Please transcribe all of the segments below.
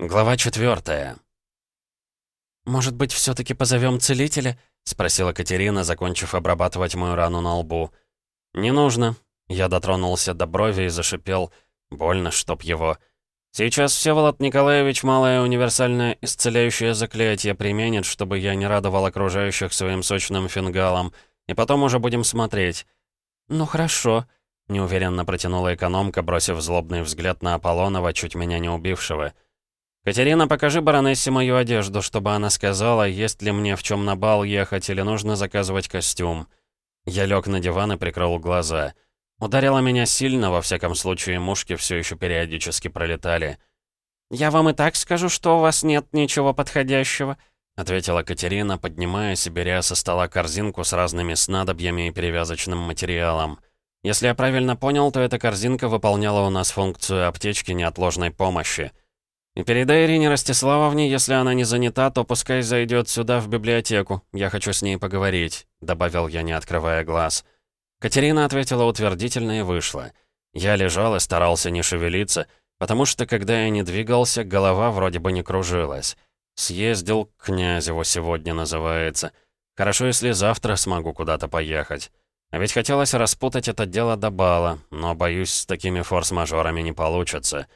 Глава четвертая. «Может быть, все таки позовем целителя?» — спросила Катерина, закончив обрабатывать мою рану на лбу. «Не нужно». Я дотронулся до брови и зашипел. Больно, чтоб его. Сейчас Всеволод Николаевич малое универсальное исцеляющее заклятие применит, чтобы я не радовал окружающих своим сочным фингалом. И потом уже будем смотреть. «Ну хорошо», — неуверенно протянула экономка, бросив злобный взгляд на Аполлонова, чуть меня не убившего. «Катерина, покажи баронессе мою одежду, чтобы она сказала, есть ли мне в чем на бал ехать или нужно заказывать костюм». Я лег на диван и прикрыл глаза. Ударило меня сильно, во всяком случае, мушки все еще периодически пролетали. «Я вам и так скажу, что у вас нет ничего подходящего», ответила Катерина, поднимаясь и беря со стола корзинку с разными снадобьями и перевязочным материалом. Если я правильно понял, то эта корзинка выполняла у нас функцию аптечки неотложной помощи. И передай Ирине Ростиславовне, если она не занята, то пускай зайдет сюда, в библиотеку. Я хочу с ней поговорить», — добавил я, не открывая глаз. Катерина ответила утвердительно и вышла. Я лежал и старался не шевелиться, потому что, когда я не двигался, голова вроде бы не кружилась. «Съездил к Князеву сегодня» называется. Хорошо, если завтра смогу куда-то поехать. А ведь хотелось распутать это дело до бала, но, боюсь, с такими форс-мажорами не получится.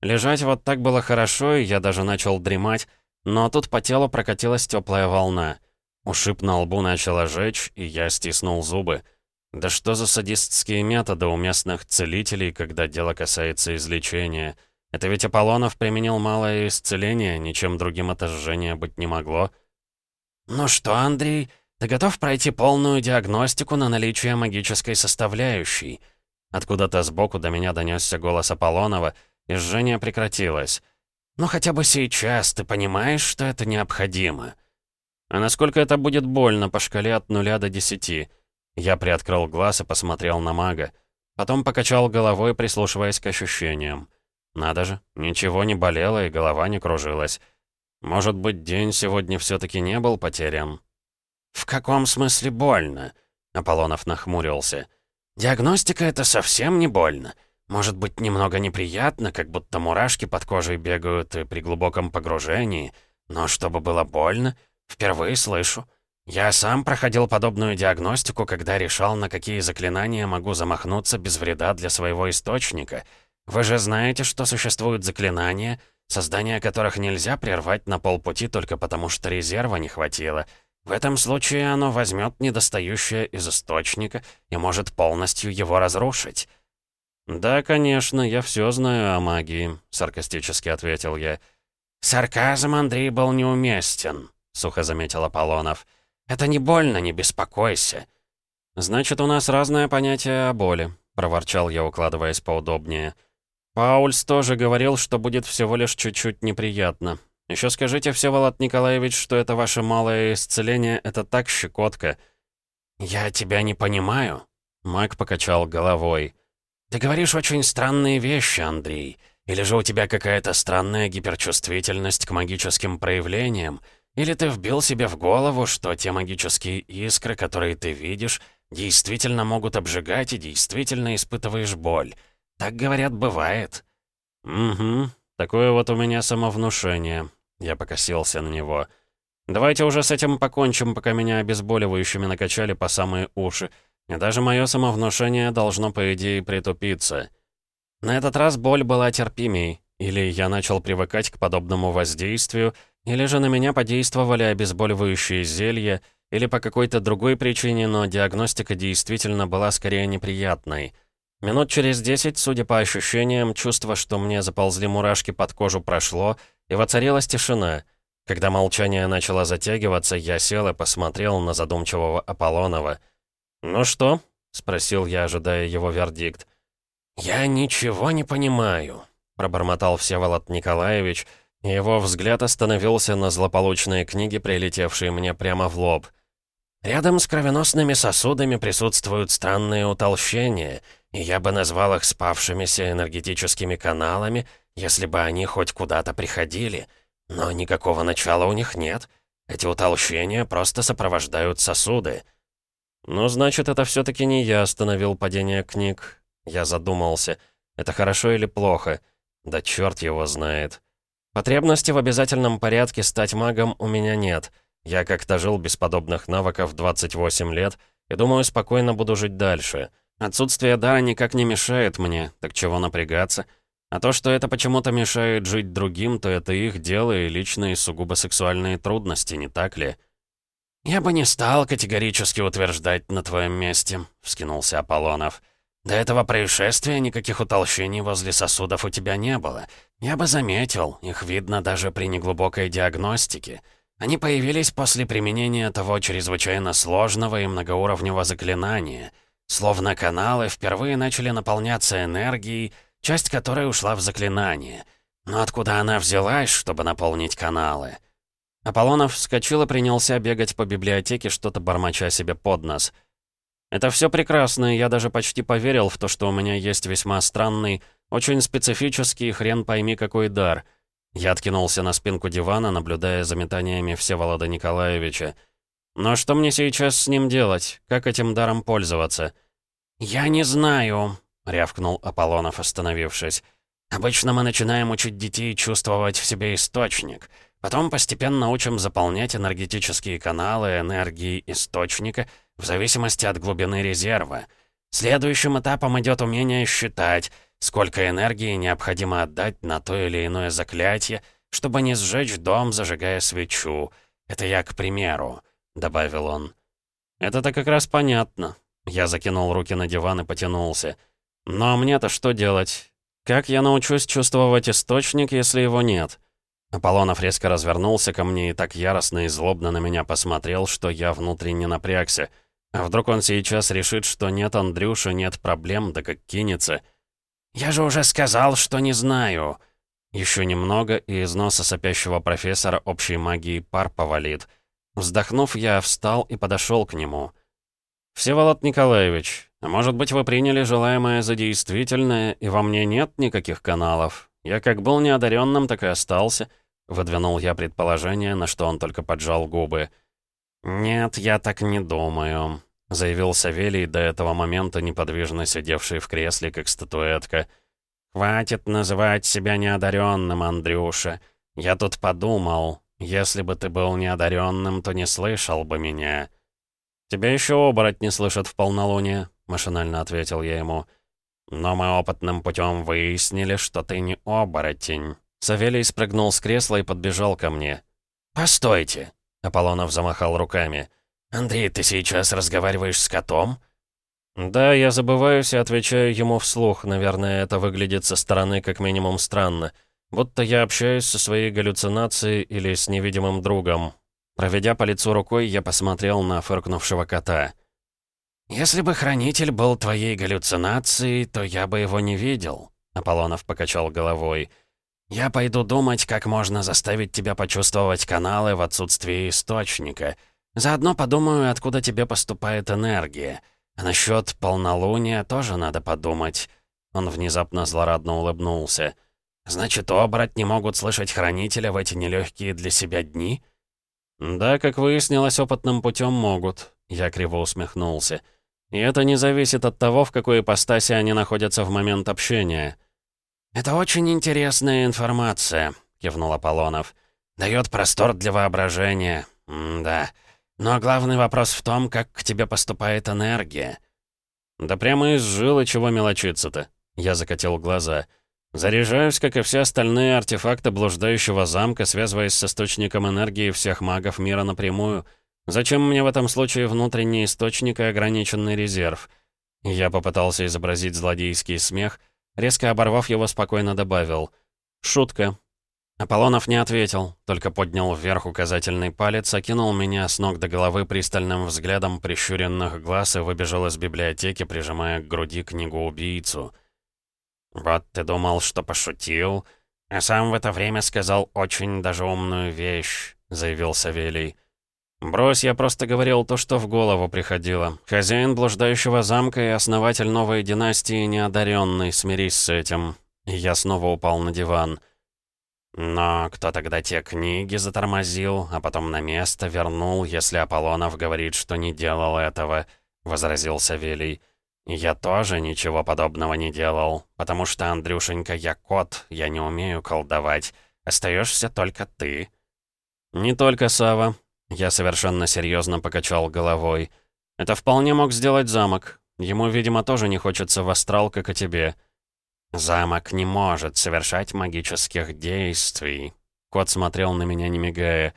Лежать вот так было хорошо, и я даже начал дремать, но тут по телу прокатилась теплая волна. Ушиб на лбу начал жечь, и я стиснул зубы. Да что за садистские методы у местных целителей, когда дело касается излечения? Это ведь Аполлонов применил малое исцеление, ничем другим это жжение быть не могло. «Ну что, Андрей, ты готов пройти полную диагностику на наличие магической составляющей?» Откуда-то сбоку до меня донесся голос Аполлонова — и жжение прекратилось. «Ну хотя бы сейчас ты понимаешь, что это необходимо?» «А насколько это будет больно по шкале от нуля до десяти?» Я приоткрыл глаз и посмотрел на мага. Потом покачал головой, прислушиваясь к ощущениям. Надо же, ничего не болело и голова не кружилась. Может быть, день сегодня все таки не был потерян? «В каком смысле больно?» Аполлонов нахмурился. «Диагностика — это совсем не больно. Может быть, немного неприятно, как будто мурашки под кожей бегают и при глубоком погружении, но чтобы было больно, впервые слышу. Я сам проходил подобную диагностику, когда решал, на какие заклинания могу замахнуться без вреда для своего источника. Вы же знаете, что существуют заклинания, создание которых нельзя прервать на полпути только потому, что резерва не хватило. В этом случае оно возьмет недостающее из источника и может полностью его разрушить. «Да, конечно, я все знаю о магии», — саркастически ответил я. «Сарказм, Андрей, был неуместен», — сухо заметил Аполлонов. «Это не больно, не беспокойся». «Значит, у нас разное понятие о боли», — проворчал я, укладываясь поудобнее. «Паульс тоже говорил, что будет всего лишь чуть-чуть неприятно. Еще скажите, Всеволод Николаевич, что это ваше малое исцеление — это так щекотка». «Я тебя не понимаю», — Маг покачал головой. «Ты говоришь очень странные вещи, Андрей. Или же у тебя какая-то странная гиперчувствительность к магическим проявлениям? Или ты вбил себе в голову, что те магические искры, которые ты видишь, действительно могут обжигать и действительно испытываешь боль? Так, говорят, бывает». «Угу, такое вот у меня самовнушение». Я покосился на него. «Давайте уже с этим покончим, пока меня обезболивающими накачали по самые уши. Даже мое самовнушение должно, по идее, притупиться. На этот раз боль была терпимей. Или я начал привыкать к подобному воздействию, или же на меня подействовали обезболивающие зелья, или по какой-то другой причине, но диагностика действительно была скорее неприятной. Минут через десять, судя по ощущениям, чувство, что мне заползли мурашки под кожу, прошло, и воцарилась тишина. Когда молчание начало затягиваться, я сел и посмотрел на задумчивого Аполлонова — «Ну что?» — спросил я, ожидая его вердикт. «Я ничего не понимаю», — пробормотал Всеволод Николаевич, и его взгляд остановился на злополучные книги, прилетевшие мне прямо в лоб. «Рядом с кровеносными сосудами присутствуют странные утолщения, и я бы назвал их спавшимися энергетическими каналами, если бы они хоть куда-то приходили. Но никакого начала у них нет. Эти утолщения просто сопровождают сосуды». «Ну, значит, это все таки не я остановил падение книг». Я задумался, это хорошо или плохо? Да черт его знает. Потребности в обязательном порядке стать магом у меня нет. Я как-то жил без подобных навыков 28 лет и думаю, спокойно буду жить дальше. Отсутствие дара никак не мешает мне, так чего напрягаться? А то, что это почему-то мешает жить другим, то это их дело и личные сугубо сексуальные трудности, не так ли? «Я бы не стал категорически утверждать на твоем месте», — вскинулся Аполлонов. «До этого происшествия никаких утолщений возле сосудов у тебя не было. Я бы заметил, их видно даже при неглубокой диагностике. Они появились после применения того чрезвычайно сложного и многоуровневого заклинания. Словно каналы впервые начали наполняться энергией, часть которой ушла в заклинание. Но откуда она взялась, чтобы наполнить каналы?» Аполлонов вскочил и принялся бегать по библиотеке, что-то бормоча себе под нос. «Это все прекрасно, я даже почти поверил в то, что у меня есть весьма странный, очень специфический, хрен пойми какой дар». Я откинулся на спинку дивана, наблюдая за метаниями Всеволода Николаевича. «Но что мне сейчас с ним делать? Как этим даром пользоваться?» «Я не знаю», — рявкнул Аполлонов, остановившись. «Обычно мы начинаем учить детей чувствовать в себе источник». Потом постепенно учим заполнять энергетические каналы энергии источника в зависимости от глубины резерва. Следующим этапом идет умение считать, сколько энергии необходимо отдать на то или иное заклятие, чтобы не сжечь дом, зажигая свечу. Это я к примеру», — добавил он. «Это-то как раз понятно». Я закинул руки на диван и потянулся. «Но мне-то что делать? Как я научусь чувствовать источник, если его нет?» Аполлонов резко развернулся ко мне и так яростно и злобно на меня посмотрел, что я внутренне напрягся. А вдруг он сейчас решит, что нет Андрюша, нет проблем, да как кинется. «Я же уже сказал, что не знаю!» Еще немного, и из носа сопящего профессора общей магии пар повалит. Вздохнув, я встал и подошел к нему. «Всеволод Николаевич, а может быть, вы приняли желаемое за действительное, и во мне нет никаких каналов? Я как был неодаренным, так и остался. Выдвинул я предположение, на что он только поджал губы. «Нет, я так не думаю», — заявил Савелий, до этого момента неподвижно сидевший в кресле, как статуэтка. «Хватит называть себя неодаренным, Андрюша. Я тут подумал, если бы ты был неодаренным, то не слышал бы меня». «Тебя еще оборот не слышат в полнолуние», — машинально ответил я ему. «Но мы опытным путем выяснили, что ты не оборотень». Савелий спрыгнул с кресла и подбежал ко мне. «Постойте!» — Аполлонов замахал руками. «Андрей, ты сейчас разговариваешь с котом?» «Да, я забываюсь и отвечаю ему вслух. Наверное, это выглядит со стороны как минимум странно. Будто я общаюсь со своей галлюцинацией или с невидимым другом. Проведя по лицу рукой, я посмотрел на фыркнувшего кота. «Если бы хранитель был твоей галлюцинацией, то я бы его не видел», — Аполлонов покачал головой. «Я пойду думать, как можно заставить тебя почувствовать каналы в отсутствии источника. Заодно подумаю, откуда тебе поступает энергия. А насчет полнолуния тоже надо подумать». Он внезапно злорадно улыбнулся. «Значит, оборотни могут слышать хранителя в эти нелегкие для себя дни?» «Да, как выяснилось, опытным путем могут», — я криво усмехнулся. «И это не зависит от того, в какой ипостаси они находятся в момент общения». «Это очень интересная информация», — кивнул Аполлонов. «Дает простор для воображения. М да. Но главный вопрос в том, как к тебе поступает энергия». «Да прямо из жилы чего мелочиться-то?» Я закатил глаза. «Заряжаюсь, как и все остальные артефакты блуждающего замка, связываясь с источником энергии всех магов мира напрямую. Зачем мне в этом случае внутренний источник и ограниченный резерв?» Я попытался изобразить злодейский смех, Резко оборвав его, спокойно добавил. «Шутка». Аполлонов не ответил, только поднял вверх указательный палец, окинул меня с ног до головы пристальным взглядом прищуренных глаз и выбежал из библиотеки, прижимая к груди книгу-убийцу. «Вот ты думал, что пошутил, а сам в это время сказал очень даже умную вещь», — заявил Савелий. «Брось, я просто говорил то, что в голову приходило. Хозяин блуждающего замка и основатель новой династии неодаренный, смирись с этим». И я снова упал на диван. «Но кто тогда те книги затормозил, а потом на место вернул, если Аполлонов говорит, что не делал этого?» — возразил Савелий. «Я тоже ничего подобного не делал, потому что, Андрюшенька, я кот, я не умею колдовать». Остаешься только ты». «Не только Сава. Я совершенно серьезно покачал головой. «Это вполне мог сделать замок. Ему, видимо, тоже не хочется в астрал, как и тебе». «Замок не может совершать магических действий». Кот смотрел на меня, не мигая.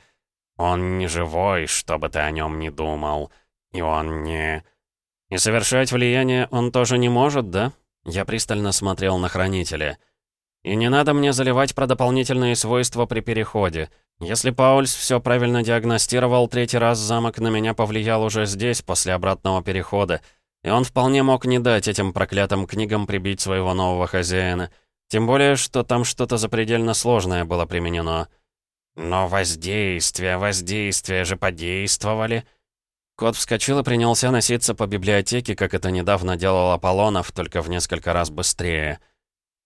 «Он не живой, что бы ты о нем не думал. И он не...» «И совершать влияние он тоже не может, да?» Я пристально смотрел на хранителя. «И не надо мне заливать про дополнительные свойства при переходе. Если Паульс все правильно диагностировал, третий раз замок на меня повлиял уже здесь, после обратного перехода. И он вполне мог не дать этим проклятым книгам прибить своего нового хозяина. Тем более, что там что-то запредельно сложное было применено. Но воздействие, воздействие же подействовали. Кот вскочил и принялся носиться по библиотеке, как это недавно делал Аполлонов, только в несколько раз быстрее.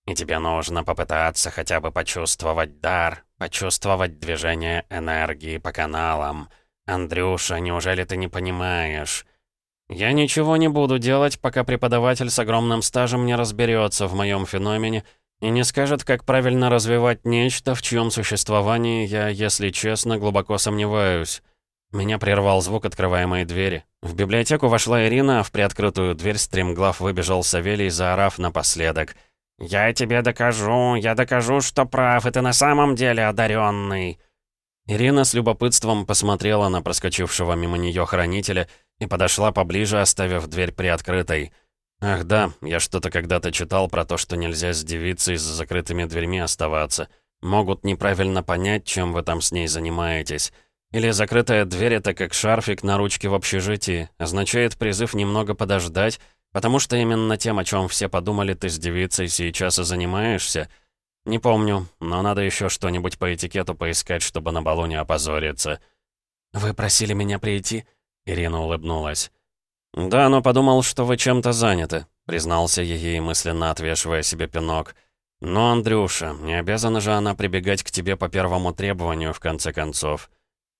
И тебе нужно попытаться хотя бы почувствовать дар, почувствовать движение энергии по каналам. Андрюша, неужели ты не понимаешь? Я ничего не буду делать, пока преподаватель с огромным стажем не разберется в моем феномене и не скажет, как правильно развивать нечто, в чьем существовании я, если честно, глубоко сомневаюсь. Меня прервал звук открываемой двери. В библиотеку вошла Ирина, а в приоткрытую дверь стремглав выбежал Савелий, заорав напоследок — «Я тебе докажу, я докажу, что прав, и ты на самом деле одаренный!» Ирина с любопытством посмотрела на проскочившего мимо нее хранителя и подошла поближе, оставив дверь приоткрытой. «Ах да, я что-то когда-то читал про то, что нельзя с девицей с закрытыми дверьми оставаться. Могут неправильно понять, чем вы там с ней занимаетесь. Или закрытая дверь — это как шарфик на ручке в общежитии, означает призыв немного подождать, Потому что именно тем, о чем все подумали, ты с девицей сейчас и занимаешься. Не помню, но надо еще что-нибудь по этикету поискать, чтобы на балу не опозориться. «Вы просили меня прийти?» Ирина улыбнулась. «Да, но подумал, что вы чем-то заняты», признался ей, мысленно отвешивая себе пинок. «Но, Андрюша, не обязана же она прибегать к тебе по первому требованию, в конце концов.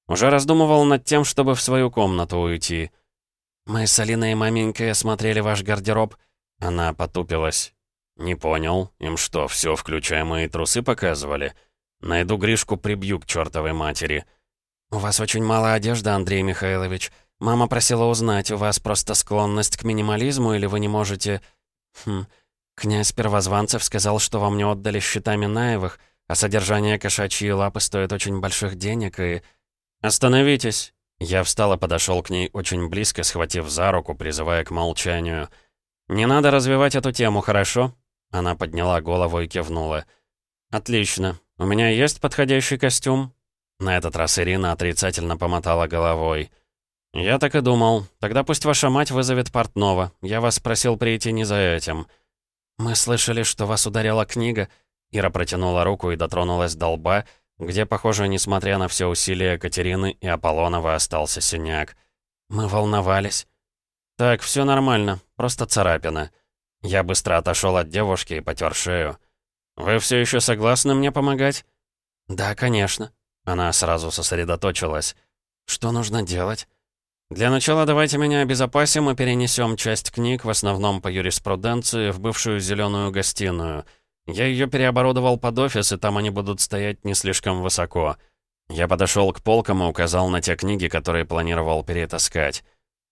Уже раздумывал над тем, чтобы в свою комнату уйти». «Мы с Алиной и маменькой осмотрели ваш гардероб». Она потупилась. «Не понял. Им что, все, включая мои трусы, показывали? Найду Гришку, прибью к чертовой матери». «У вас очень мало одежды, Андрей Михайлович. Мама просила узнать, у вас просто склонность к минимализму или вы не можете...» «Хм... Князь Первозванцев сказал, что вам не отдали счета Минаевых, а содержание кошачьей лапы стоит очень больших денег и...» «Остановитесь!» Я встал и подошел к ней очень близко, схватив за руку, призывая к молчанию. «Не надо развивать эту тему, хорошо?» Она подняла голову и кивнула. «Отлично. У меня есть подходящий костюм?» На этот раз Ирина отрицательно помотала головой. «Я так и думал. Тогда пусть ваша мать вызовет портного. Я вас просил прийти не за этим». «Мы слышали, что вас ударила книга». Ира протянула руку и дотронулась до лба, где, похоже, несмотря на все усилия Катерины и Аполлонова, остался синяк. Мы волновались. «Так, все нормально, просто царапина». Я быстро отошел от девушки и потер шею. «Вы все еще согласны мне помогать?» «Да, конечно». Она сразу сосредоточилась. «Что нужно делать?» «Для начала давайте меня обезопасим и перенесем часть книг, в основном по юриспруденции, в бывшую зеленую гостиную». Я ее переоборудовал под офис, и там они будут стоять не слишком высоко. Я подошел к полкам и указал на те книги, которые планировал перетаскать.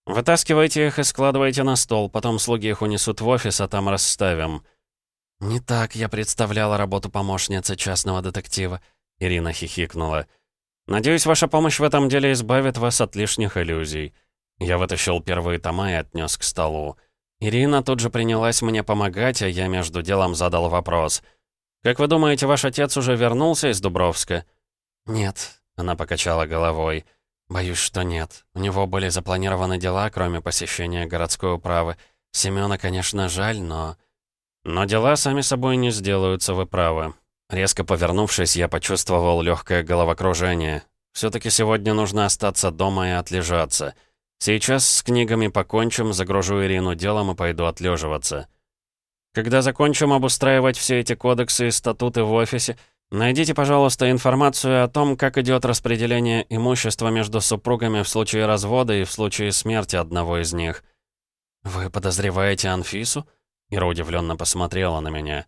«Вытаскивайте их и складывайте на стол, потом слуги их унесут в офис, а там расставим». «Не так я представляла работу помощницы частного детектива», — Ирина хихикнула. «Надеюсь, ваша помощь в этом деле избавит вас от лишних иллюзий». Я вытащил первые тома и отнес к столу. Ирина тут же принялась мне помогать, а я между делом задал вопрос. «Как вы думаете, ваш отец уже вернулся из Дубровска?» «Нет», — она покачала головой. «Боюсь, что нет. У него были запланированы дела, кроме посещения городской управы. Семёна, конечно, жаль, но...» «Но дела сами собой не сделаются, вы правы». Резко повернувшись, я почувствовал легкое головокружение. все таки сегодня нужно остаться дома и отлежаться». Сейчас с книгами покончим, загружу Ирину делом и пойду отлеживаться. Когда закончим обустраивать все эти кодексы и статуты в офисе, найдите, пожалуйста, информацию о том, как идет распределение имущества между супругами в случае развода и в случае смерти одного из них. «Вы подозреваете Анфису?» Ира удивленно посмотрела на меня.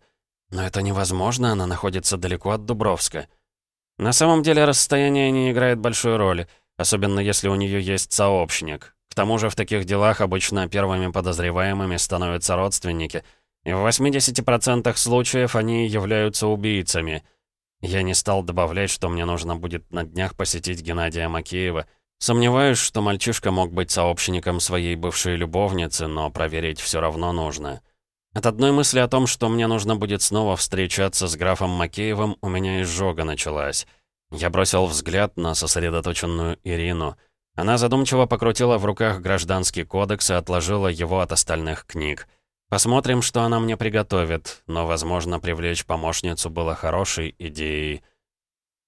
«Но это невозможно, она находится далеко от Дубровска». На самом деле расстояние не играет большой роли, особенно если у нее есть сообщник. К тому же в таких делах обычно первыми подозреваемыми становятся родственники, и в 80% случаев они являются убийцами. Я не стал добавлять, что мне нужно будет на днях посетить Геннадия Макеева. Сомневаюсь, что мальчишка мог быть сообщником своей бывшей любовницы, но проверить все равно нужно. От одной мысли о том, что мне нужно будет снова встречаться с графом Макеевым, у меня изжога началась. Я бросил взгляд на сосредоточенную Ирину. Она задумчиво покрутила в руках гражданский кодекс и отложила его от остальных книг. Посмотрим, что она мне приготовит, но, возможно, привлечь помощницу было хорошей идеей.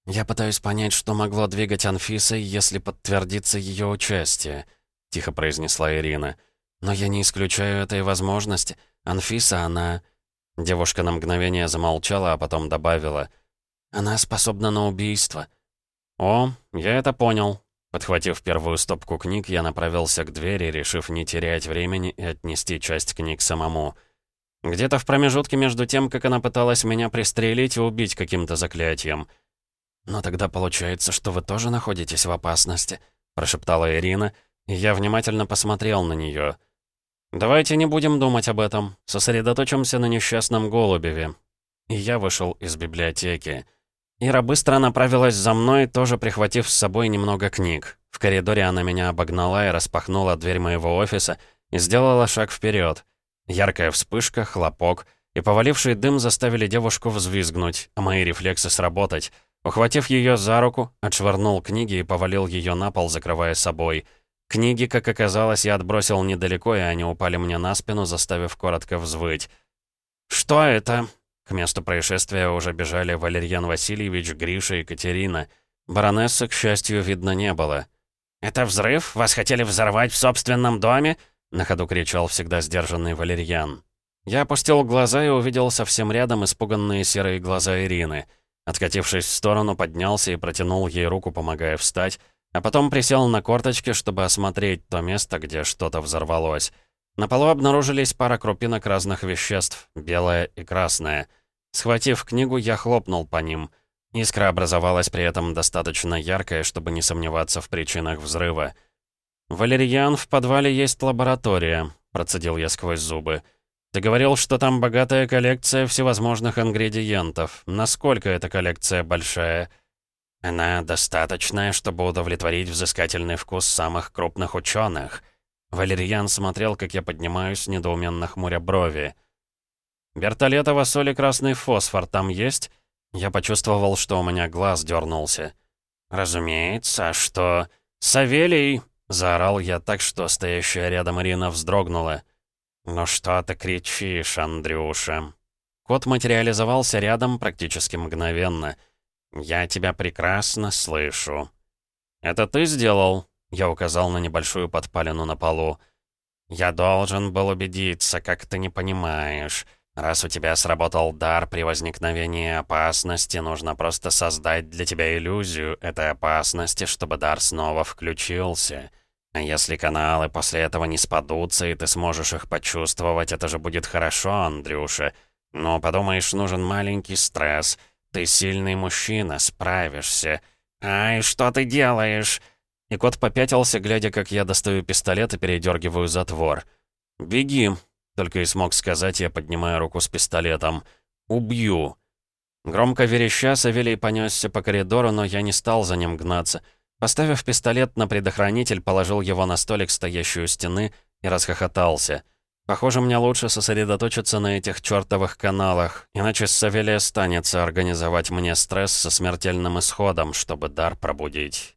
«Я пытаюсь понять, что могло двигать Анфисой, если подтвердится ее участие», — тихо произнесла Ирина. «Но я не исключаю этой возможности». Анфиса, она...» Девушка на мгновение замолчала, а потом добавила. «Она способна на убийство». «О, я это понял». Подхватив первую стопку книг, я направился к двери, решив не терять времени и отнести часть книг самому. Где-то в промежутке между тем, как она пыталась меня пристрелить и убить каким-то заклятием. «Но тогда получается, что вы тоже находитесь в опасности», — прошептала Ирина, и я внимательно посмотрел на нее. «Давайте не будем думать об этом. Сосредоточимся на несчастном Голубеве». И я вышел из библиотеки. Ира быстро направилась за мной, тоже прихватив с собой немного книг. В коридоре она меня обогнала и распахнула дверь моего офиса и сделала шаг вперед. Яркая вспышка, хлопок, и поваливший дым заставили девушку взвизгнуть, а мои рефлексы сработать. Ухватив ее за руку, отшвырнул книги и повалил ее на пол, закрывая собой — Книги, как оказалось, я отбросил недалеко, и они упали мне на спину, заставив коротко взвыть. «Что это?» К месту происшествия уже бежали Валерьян Васильевич, Гриша и Катерина. Баронессы, к счастью, видно не было. «Это взрыв? Вас хотели взорвать в собственном доме?» На ходу кричал всегда сдержанный Валерьян. Я опустил глаза и увидел совсем рядом испуганные серые глаза Ирины. Откатившись в сторону, поднялся и протянул ей руку, помогая встать, а потом присел на корточки, чтобы осмотреть то место, где что-то взорвалось. На полу обнаружились пара крупинок разных веществ, белое и красное. Схватив книгу, я хлопнул по ним. Искра образовалась при этом достаточно яркая, чтобы не сомневаться в причинах взрыва. «Валерьян, в подвале есть лаборатория», — процедил я сквозь зубы. «Ты говорил, что там богатая коллекция всевозможных ингредиентов. Насколько эта коллекция большая?» Она достаточная, чтобы удовлетворить взыскательный вкус самых крупных ученых. Валерьян смотрел, как я поднимаюсь, недоуменно хмуря брови. «Бертолетова соль красный фосфор там есть?» Я почувствовал, что у меня глаз дернулся. «Разумеется, что...» «Савелий!» — заорал я так, что стоящая рядом Ирина вздрогнула. «Ну что ты кричишь, Андрюша?» Кот материализовался рядом практически мгновенно — «Я тебя прекрасно слышу». «Это ты сделал?» Я указал на небольшую подпалину на полу. «Я должен был убедиться, как ты не понимаешь. Раз у тебя сработал дар при возникновении опасности, нужно просто создать для тебя иллюзию этой опасности, чтобы дар снова включился. А если каналы после этого не спадутся, и ты сможешь их почувствовать, это же будет хорошо, Андрюша. Но подумаешь, нужен маленький стресс — «Ты сильный мужчина, справишься». «Ай, что ты делаешь?» И кот попятился, глядя, как я достаю пистолет и передергиваю затвор. «Беги», — только и смог сказать я, поднимая руку с пистолетом. «Убью». Громко вереща, Савелий понесся по коридору, но я не стал за ним гнаться. Поставив пистолет на предохранитель, положил его на столик, стоящий у стены, и расхохотался. Похоже, мне лучше сосредоточиться на этих чертовых каналах, иначе Савелия станется организовать мне стресс со смертельным исходом, чтобы дар пробудить.